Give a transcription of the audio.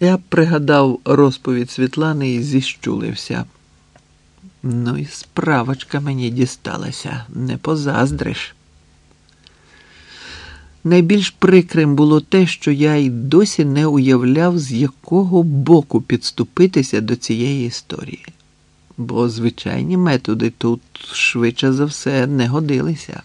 Я пригадав розповідь Світлани і зіщулився. Ну і справочка мені дісталася, не позаздриш. Найбільш прикрим було те, що я й досі не уявляв, з якого боку підступитися до цієї історії, бо звичайні методи тут швидше за все не годилися.